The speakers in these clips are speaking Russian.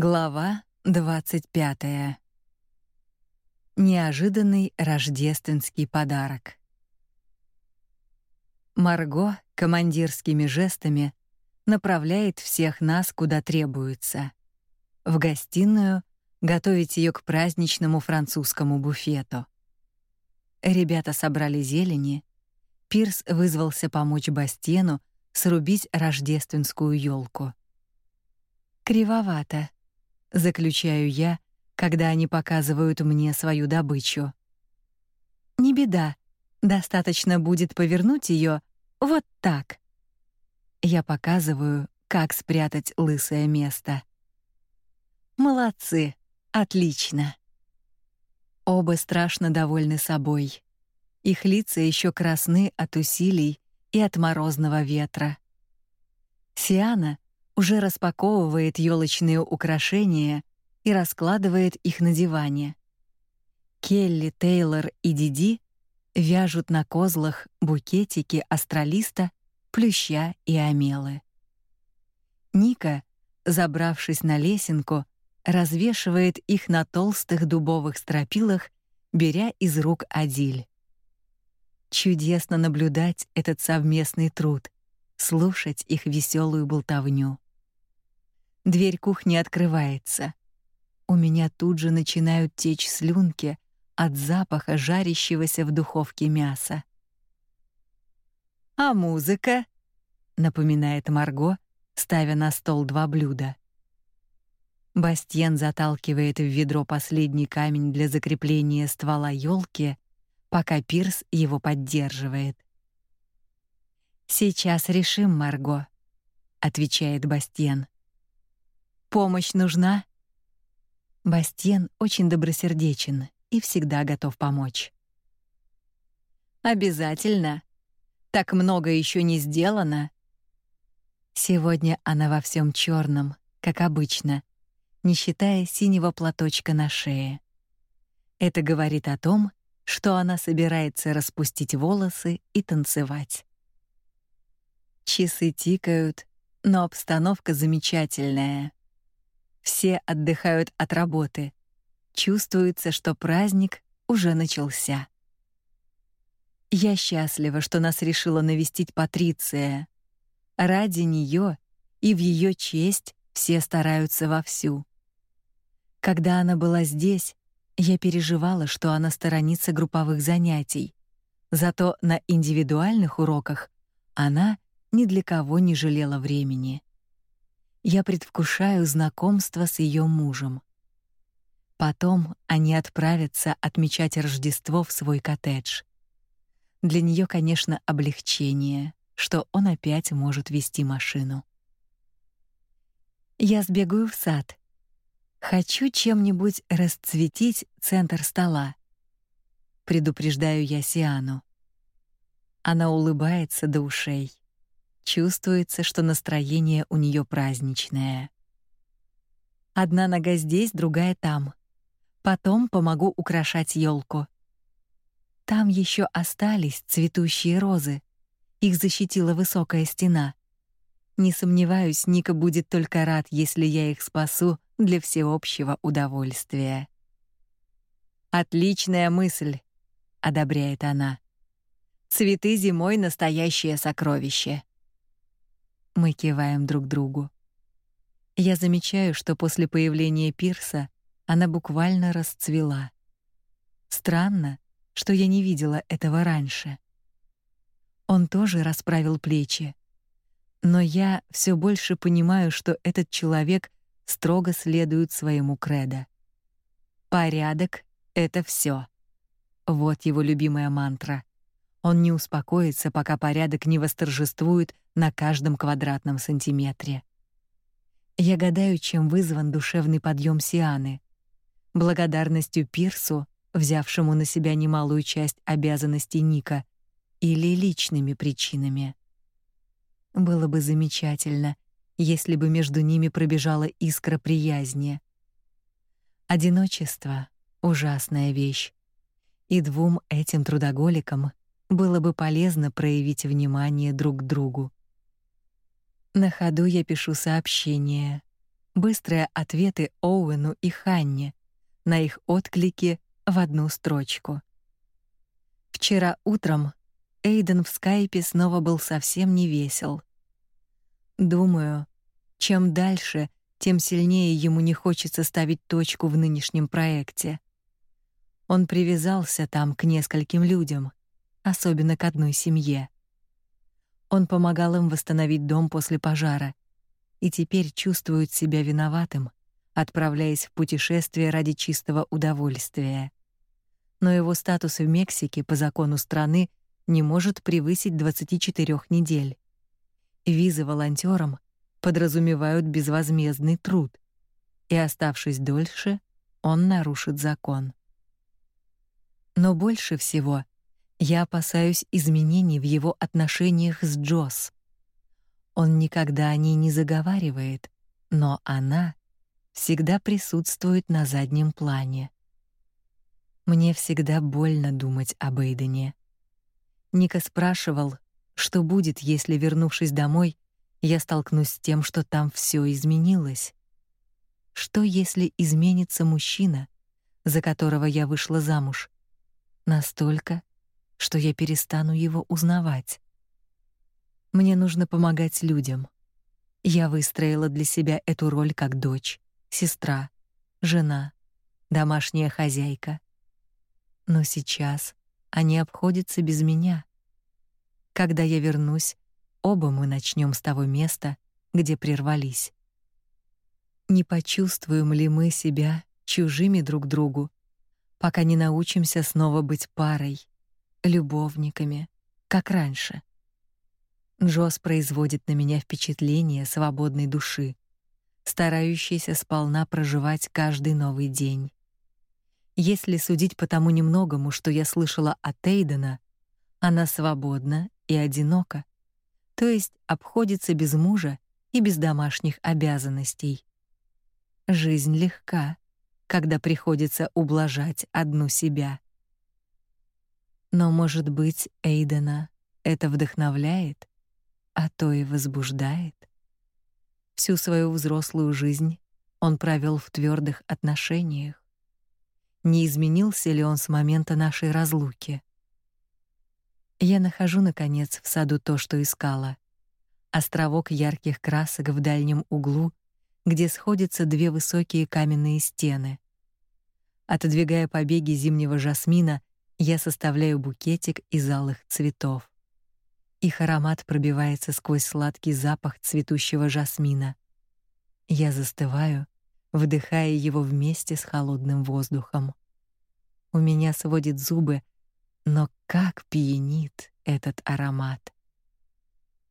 Глава 25. Неожиданный рождественский подарок. Марго командирскими жестами направляет всех нас куда требуется. В гостиную готовить ее к праздничному французскому буфету. Ребята собрали зелени. Пирс вызвался помочь Бастену срубить рождественскую елку. Кривовато, заключаю я, когда они показывают мне свою добычу. Не беда, достаточно будет повернуть ее вот так. Я показываю, как спрятать лысое место. Молодцы, отлично. Оба страшно довольны собой. Их лица еще красны от усилий и от морозного ветра. Сиана уже распаковывает елочные украшения и раскладывает их на диване. Келли, Тейлор и Диди вяжут на козлах букетики астролиста, плюща и амелы. Ника, забравшись на лесенку, развешивает их на толстых дубовых стропилах, беря из рук Адиль. Чудесно наблюдать этот совместный труд, слушать их веселую болтовню. Дверь кухни открывается. У меня тут же начинают течь слюнки от запаха жарящегося в духовке мяса. А музыка, напоминает Марго, ставя на стол два блюда. Бастиен заталкивает в ведро последний камень для закрепления ствола елки, пока Пирс его поддерживает. Сейчас решим, Марго, отвечает Бастиен. Помощь нужна? Бастен очень добросердечен и всегда готов помочь. Обязательно. Так много еще не сделано. Сегодня она во всем черном, как обычно, не считая синего платочка на шее. Это говорит о том, что она собирается распустить волосы и танцевать. Часы тикают, но обстановка замечательная. Все отдыхают от работы. Чувствуется, что праздник уже начался. Я счастлива, что нас решила навестить Патриция. Ради нее и в ее честь все стараются вовсю. Когда она была здесь, я переживала, что она сторонится групповых занятий. Зато на индивидуальных уроках она ни для кого не жалела времени я предвкушаю знакомство с ее мужем. Потом они отправятся отмечать Рождество в свой коттедж. Для нее, конечно, облегчение, что он опять может вести машину. Я сбегаю в сад. Хочу чем-нибудь расцветить центр стола. Предупреждаю я Сиану. Она улыбается до ушей. Чувствуется, что настроение у нее праздничное. Одна нога здесь, другая там. Потом помогу украшать елку. Там еще остались цветущие розы. Их защитила высокая стена. Не сомневаюсь, Ника будет только рад, если я их спасу для всеобщего удовольствия. Отличная мысль, одобряет она. Цветы зимой настоящее сокровище. Мы киваем друг другу. Я замечаю, что после появления Пирса она буквально расцвела. Странно, что я не видела этого раньше. Он тоже расправил плечи. Но я все больше понимаю, что этот человек строго следует своему кредо. Порядок это все. Вот его любимая мантра. Он не успокоится, пока порядок не восторжествует на каждом квадратном сантиметре. Я гадаю, чем вызван душевный подъем Сианы. Благодарностью Пирсу, взявшему на себя немалую часть обязанностей Ника, или личными причинами. Было бы замечательно, если бы между ними пробежала искра приязни. Одиночество ужасная вещь. И двум этим трудоголикам было бы полезно проявить внимание друг к другу. На ходу я пишу сообщение. быстрые ответы Оуэну и Ханне на их отклики в одну строчку. Вчера утром Эйден в скайпе снова был совсем не весел. Думаю, чем дальше, тем сильнее ему не хочется ставить точку в нынешнем проекте. Он привязался там к нескольким людям, особенно к одной семье. Он помогал им восстановить дом после пожара и теперь чувствует себя виноватым, отправляясь в путешествие ради чистого удовольствия. Но его статус в Мексике по закону страны не может превысить 24 недель. Визы волонтерам подразумевают безвозмездный труд, и оставшись дольше, он нарушит закон. Но больше всего я опасаюсь изменений в его отношениях с Джос. Он никогда о ней не заговаривает, но она всегда присутствует на заднем плане. Мне всегда больно думать об Эйдене. Ника спрашивал, что будет, если, вернувшись домой, я столкнусь с тем, что там все изменилось. Что если изменится мужчина, за которого я вышла замуж, настолько, что я перестану его узнавать? Мне нужно помогать людям. Я выстроила для себя эту роль как дочь, сестра, жена, домашняя хозяйка. Но сейчас они обходятся без меня. Когда я вернусь, Оба мы начнем с того места, где прервались. Не почувствуем ли мы себя чужими друг другу, пока не научимся снова быть парой, любовниками, как раньше. Джос производит на меня впечатление свободной души, старающейся сполна проживать каждый новый день. Если судить по тому немногому, что я слышала от Эйдена, она свободна и одинока то есть обходится без мужа и без домашних обязанностей. Жизнь легка, когда приходится ублажать одну себя. Но, может быть, Эйдена это вдохновляет, а то и возбуждает. Всю свою взрослую жизнь он провел в твердых отношениях. Не изменился ли он с момента нашей разлуки? Я нахожу наконец в саду то, что искала. Островок ярких красок в дальнем углу, где сходятся две высокие каменные стены. Отодвигая побеги зимнего жасмина, я составляю букетик из алых цветов. Их аромат пробивается сквозь сладкий запах цветущего жасмина. Я застываю, вдыхая его вместе с холодным воздухом. У меня сводит зубы но как пьянит этот аромат.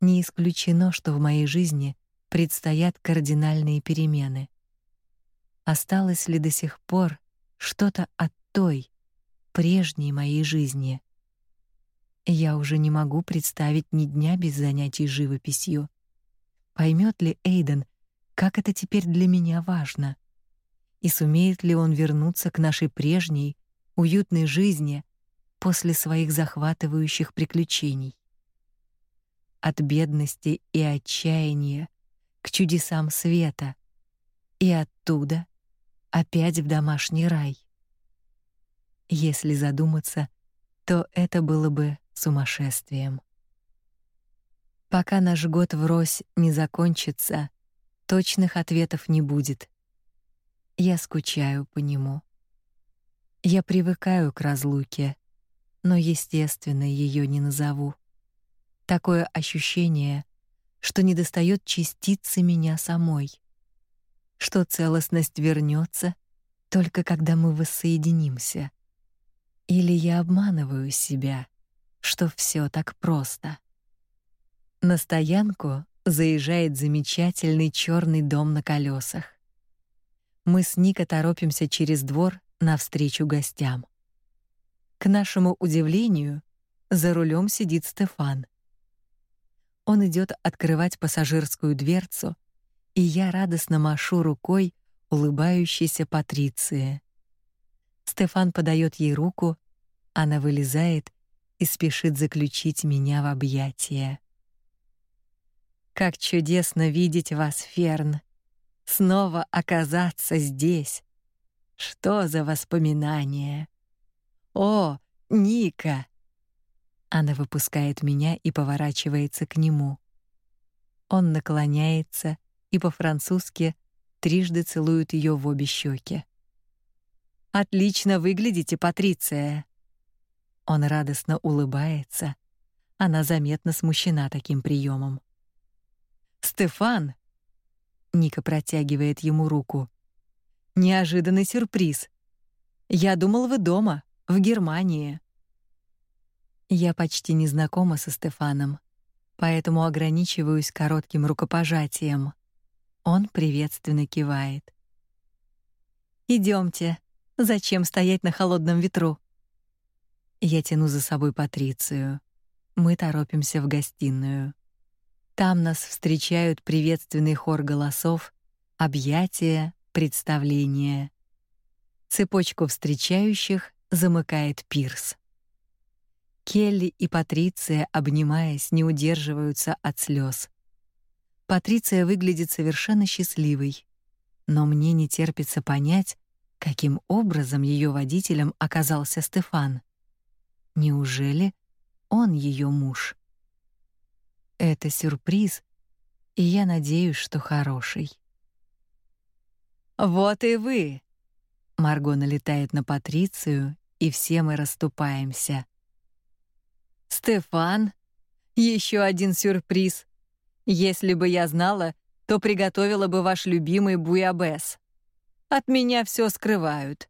Не исключено, что в моей жизни предстоят кардинальные перемены. Осталось ли до сих пор что-то от той прежней моей жизни? Я уже не могу представить ни дня без занятий живописью. Поймет ли Эйден, как это теперь для меня важно? И сумеет ли он вернуться к нашей прежней, уютной жизни, после своих захватывающих приключений. От бедности и отчаяния к чудесам света, и оттуда опять в домашний рай. Если задуматься, то это было бы сумасшествием. Пока наш год врозь не закончится, точных ответов не будет. Я скучаю по нему. Я привыкаю к разлуке, но, естественно, ее не назову. Такое ощущение, что недостает частицы меня самой. Что целостность вернется только когда мы воссоединимся. Или я обманываю себя, что все так просто. На стоянку заезжает замечательный черный дом на колесах. Мы с Ника торопимся через двор навстречу гостям. К нашему удивлению, за рулем сидит Стефан. Он идет открывать пассажирскую дверцу, и я радостно машу рукой улыбающейся Патриции. Стефан подает ей руку, она вылезает и спешит заключить меня в объятия. Как чудесно видеть вас, Ферн. снова оказаться здесь. Что за воспоминания? О, Ника. Она выпускает меня и поворачивается к нему. Он наклоняется и по-французски трижды целует ее в обе щеки. Отлично выглядите, Патриция. Он радостно улыбается. Она заметно смущена таким приемом. Стефан Ника протягивает ему руку. Неожиданный сюрприз. Я думал, вы дома, в Германии. Я почти не знакома со Стефаном, поэтому ограничиваюсь коротким рукопожатием. Он приветственно кивает. Идемте. Зачем стоять на холодном ветру? Я тяну за собой Патрицию. Мы торопимся в гостиную. Там нас встречают приветственный хор голосов, объятия, представления. Цепочку встречающих замыкает Пирс. Келли и Патриция, обнимаясь, не удерживаются от слез. Патриция выглядит совершенно счастливой, но мне не терпится понять, каким образом ее водителем оказался Стефан. Неужели он ее муж? Это сюрприз, и я надеюсь, что хороший. Вот и вы. Марго налетает на Патрицию, и все мы расступаемся. Стефан, еще один сюрприз. Если бы я знала, то приготовила бы ваш любимый буябес. От меня все скрывают.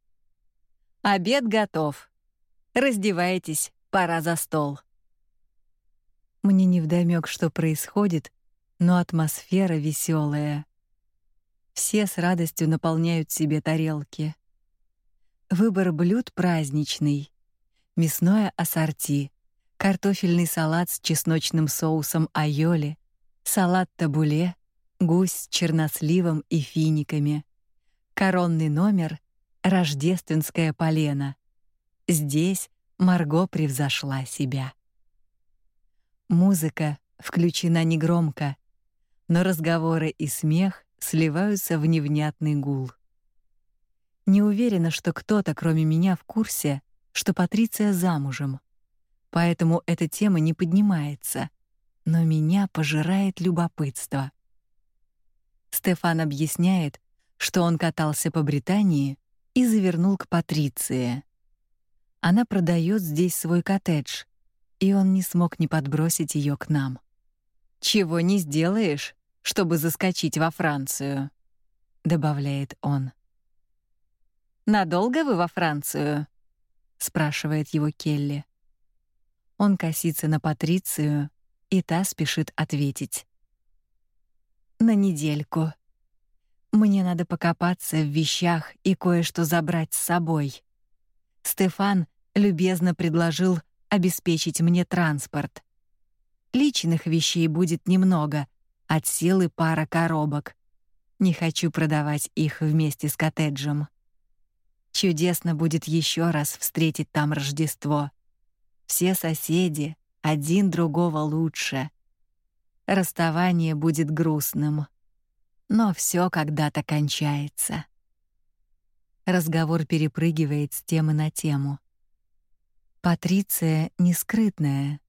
Обед готов. Раздевайтесь, пора за стол. Мне не вдомёк, что происходит, но атмосфера веселая. Все с радостью наполняют себе тарелки. Выбор блюд праздничный. Мясное ассорти, картофельный салат с чесночным соусом айоли, салат табуле, гусь с черносливом и финиками. Коронный номер рождественское полено. Здесь Марго превзошла себя. Музыка включена негромко, но разговоры и смех сливаются в невнятный гул. Не уверена, что кто-то, кроме меня, в курсе, что Патриция замужем. Поэтому эта тема не поднимается — но меня пожирает любопытство. Стефан объясняет, что он катался по Британии и завернул к Патриции. Она продает здесь свой коттедж, и он не смог не подбросить ее к нам. Чего не сделаешь, чтобы заскочить во Францию, добавляет он. Надолго вы во Францию? спрашивает его Келли. Он косится на Патрицию, и та спешит ответить. На недельку. Мне надо покопаться в вещах и кое-что забрать с собой. Стефан любезно предложил обеспечить мне транспорт. Личных вещей будет немного, от силы пара коробок. Не хочу продавать их вместе с коттеджем. Чудесно будет еще раз встретить там Рождество. Все соседи, один другого лучше. Расставание будет грустным, но все когда-то кончается. Разговор перепрыгивает с темы на тему. Патриция не скрытная,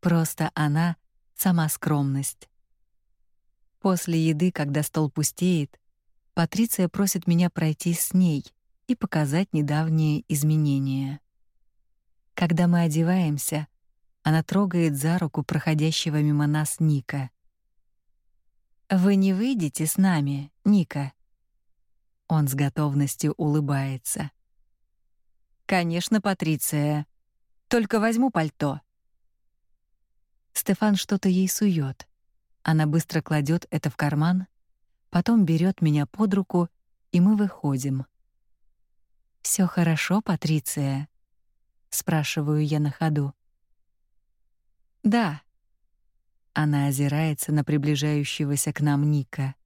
просто она сама скромность. После еды, когда стол пустеет, Патриция просит меня пройти с ней и показать недавние изменения. Когда мы одеваемся, она трогает за руку проходящего мимо нас Ника. Вы не выйдете с нами, Ника. Он с готовностью улыбается. Конечно, Патриция. Только возьму пальто. Стефан что-то ей сует. Она быстро кладет это в карман, потом берет меня под руку, и мы выходим. Все хорошо, Патриция? спрашиваю я на ходу. Да. Она озирается на приближающегося к нам Ника.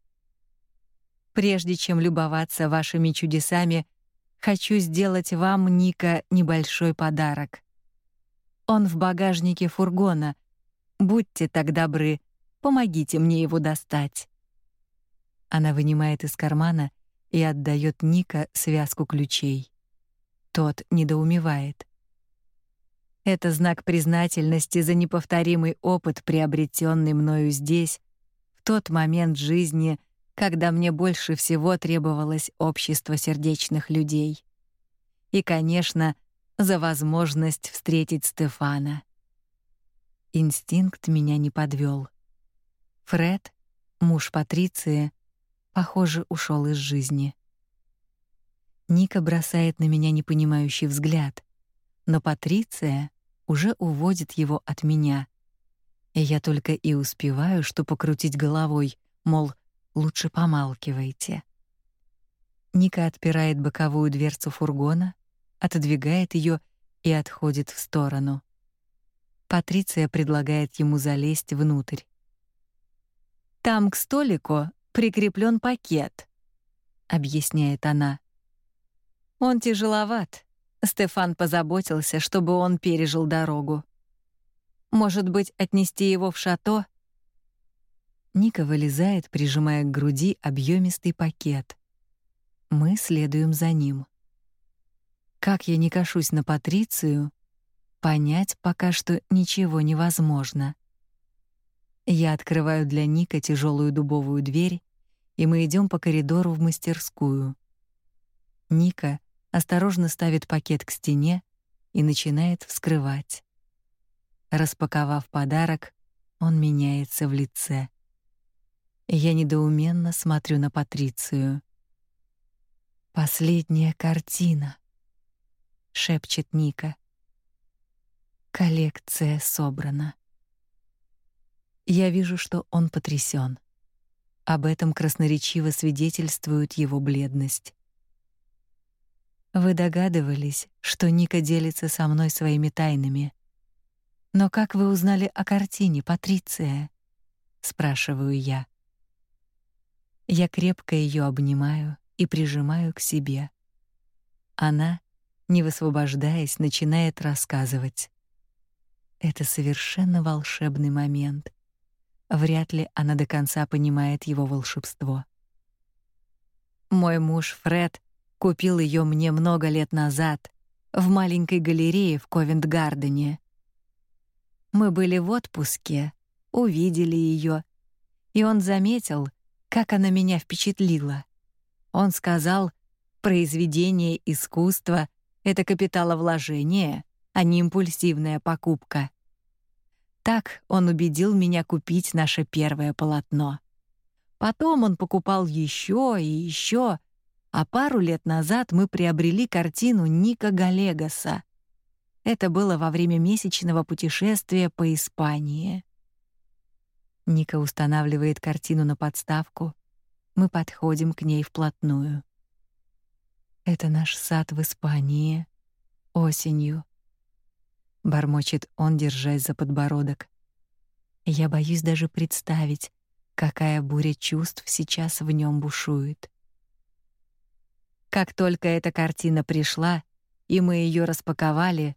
Прежде чем любоваться вашими чудесами, хочу сделать вам, Ника, небольшой подарок. Он в багажнике фургона. Будьте так добры, помогите мне его достать. Она вынимает из кармана и отдает Ника связку ключей. Тот недоумевает. Это знак признательности за неповторимый опыт, приобретенный мною здесь, в тот момент жизни, когда мне больше всего требовалось общество сердечных людей. И, конечно, за возможность встретить Стефана. Инстинкт меня не подвел. Фред, муж Патриции, похоже, ушел из жизни. Ника бросает на меня непонимающий взгляд, но Патриция уже уводит его от меня. И я только и успеваю, что покрутить головой, мол, лучше помалкивайте. Ника отпирает боковую дверцу фургона, отодвигает ее и отходит в сторону. Патриция предлагает ему залезть внутрь. Там к столику прикреплен пакет, объясняет она. Он тяжеловат. Стефан позаботился, чтобы он пережил дорогу. Может быть, отнести его в шато? Ника вылезает, прижимая к груди объемистый пакет. Мы следуем за ним. Как я не кашусь на Патрицию, понять пока что ничего невозможно. Я открываю для Ника тяжелую дубовую дверь, и мы идем по коридору в мастерскую. Ника осторожно ставит пакет к стене и начинает вскрывать. Распаковав подарок, он меняется в лице. Я недоуменно смотрю на Патрицию. Последняя картина, шепчет Ника. Коллекция собрана. Я вижу, что он потрясен. Об этом красноречиво свидетельствует его бледность. Вы догадывались, что Ника делится со мной своими тайнами. Но как вы узнали о картине, Патриция? спрашиваю я. Я крепко ее обнимаю и прижимаю к себе. Она, не высвобождаясь, начинает рассказывать. Это совершенно волшебный момент. Вряд ли она до конца понимает его волшебство. Мой муж Фред Купил ее мне много лет назад в маленькой галерее в Ковент-Гардене. Мы были в отпуске, увидели ее, и он заметил, как она меня впечатлила. Он сказал: "Произведение искусства это капиталовложение, а не импульсивная покупка". Так он убедил меня купить наше первое полотно. Потом он покупал еще и еще, а пару лет назад мы приобрели картину Ника Галегаса. Это было во время месячного путешествия по Испании. Ника устанавливает картину на подставку. Мы подходим к ней вплотную. Это наш сад в Испании осенью. Бормочет он, держась за подбородок. Я боюсь даже представить, какая буря чувств сейчас в нем бушует. Как только эта картина пришла, и мы ее распаковали,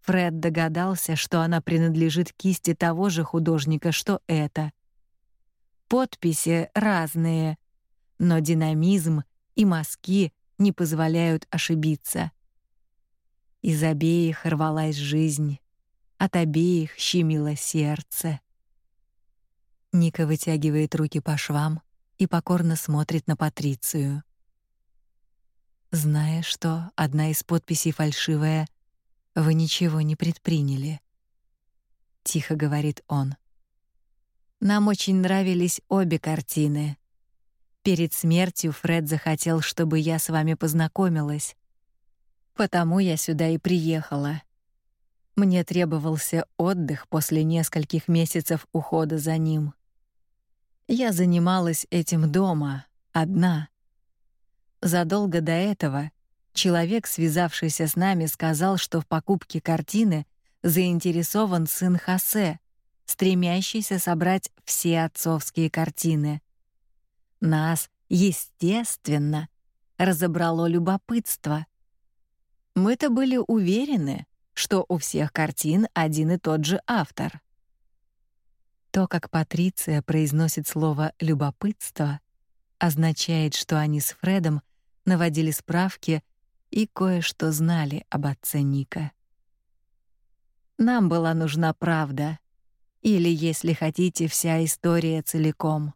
Фред догадался, что она принадлежит кисти того же художника, что это. Подписи разные, но динамизм и мазки не позволяют ошибиться. Из обеих рвалась жизнь, от обеих щемило сердце. Ника вытягивает руки по швам и покорно смотрит на Патрицию зная, что одна из подписей фальшивая, вы ничего не предприняли. Тихо говорит он. Нам очень нравились обе картины. Перед смертью Фред захотел, чтобы я с вами познакомилась. Потому я сюда и приехала. Мне требовался отдых после нескольких месяцев ухода за ним. Я занималась этим дома, одна. Задолго до этого человек, связавшийся с нами, сказал, что в покупке картины заинтересован сын Хосе, стремящийся собрать все отцовские картины. Нас, естественно, разобрало любопытство. Мы-то были уверены, что у всех картин один и тот же автор. То, как Патриция произносит слово любопытство, означает, что они с Фредом наводили справки и кое-что знали об отце Ника. Нам была нужна правда, или, если хотите, вся история целиком.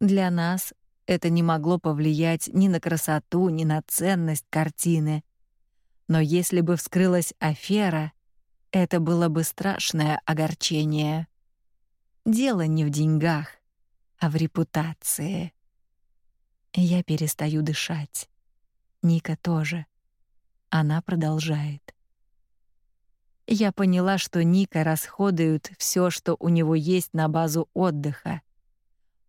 Для нас это не могло повлиять ни на красоту, ни на ценность картины. Но если бы вскрылась афера, это было бы страшное огорчение. Дело не в деньгах, а в репутации. Я перестаю дышать. Ника тоже. Она продолжает. Я поняла, что Ника расходует все, что у него есть на базу отдыха.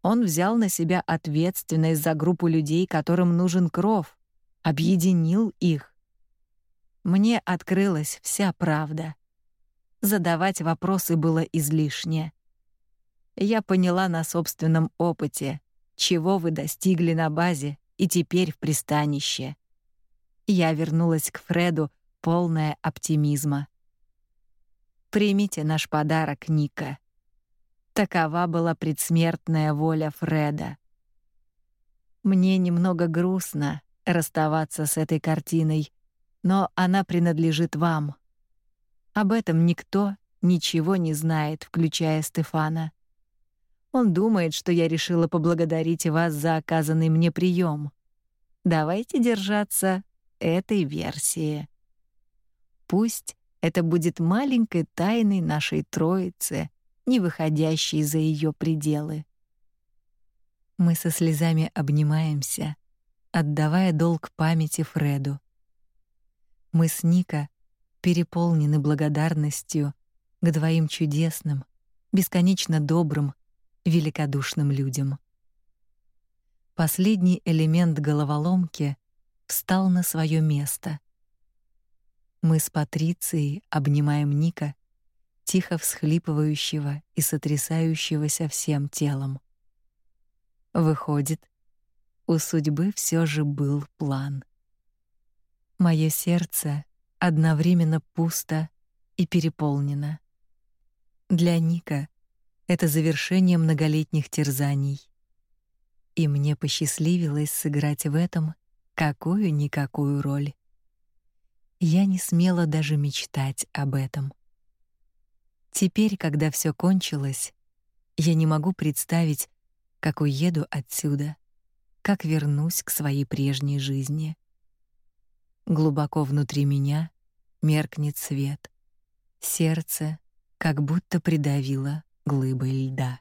Он взял на себя ответственность за группу людей, которым нужен кров, объединил их. Мне открылась вся правда. Задавать вопросы было излишне. Я поняла на собственном опыте, чего вы достигли на базе и теперь в пристанище. Я вернулась к Фреду полная оптимизма. Примите наш подарок, Ника. Такова была предсмертная воля Фреда. Мне немного грустно расставаться с этой картиной, но она принадлежит вам. Об этом никто ничего не знает, включая Стефана. Он думает, что я решила поблагодарить вас за оказанный мне прием. Давайте держаться этой версии. Пусть это будет маленькой тайной нашей Троицы, не выходящей за ее пределы. Мы со слезами обнимаемся, отдавая долг памяти Фреду. Мы с Ника переполнены благодарностью к двоим чудесным, бесконечно добрым, великодушным людям. Последний элемент головоломки встал на свое место. Мы с Патрицией обнимаем Ника, тихо всхлипывающего и сотрясающегося всем телом. Выходит, у судьбы все же был план. Мое сердце одновременно пусто и переполнено. Для Ника это завершение многолетних терзаний. И мне посчастливилось сыграть в этом какую-никакую роль. Я не смела даже мечтать об этом. Теперь, когда все кончилось, я не могу представить, как уеду отсюда, как вернусь к своей прежней жизни. Глубоко внутри меня меркнет свет. Сердце как будто придавило глыбой льда.